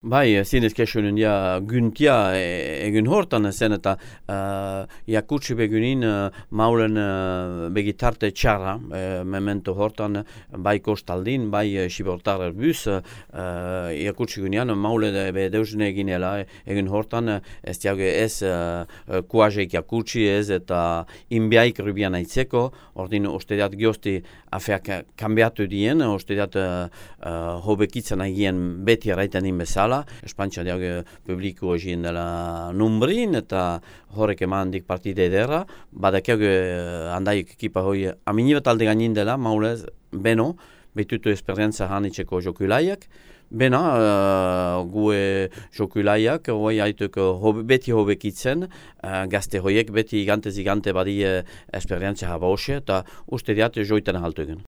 Bai, zinez kesunen ja guntia e, egun hortan zen eta uh, jakutsi begunin uh, maulen uh, begitarte txarra uh, memento hortan bai kostaldin, bai sibortar erbuz uh, jakutsi gunean maule be deusne eginela egun hortan ez diago ez uh, kuazeik jakutsi ez eta inbiaik rubian aitzeko ordin ostediat giosti afeak kambiatu dien, ostediat uh, uh, hobekitzen agien beti araitan inbezala dela, espantxa diag publiko egin dela numbrin eta horrek eman dik partide edera, badakiag handaik ekipa hoi aminibat alde gainin dela, maulez, beno, betutu esperientza hanitzeko jokulaiak, Bena, uh, gue jokulaiak, hoi haituk hobe, beti hobekitzen, uh, gazte hoiek beti igante zigante badi uh, esperientzia haba eta uste diat joiten haltu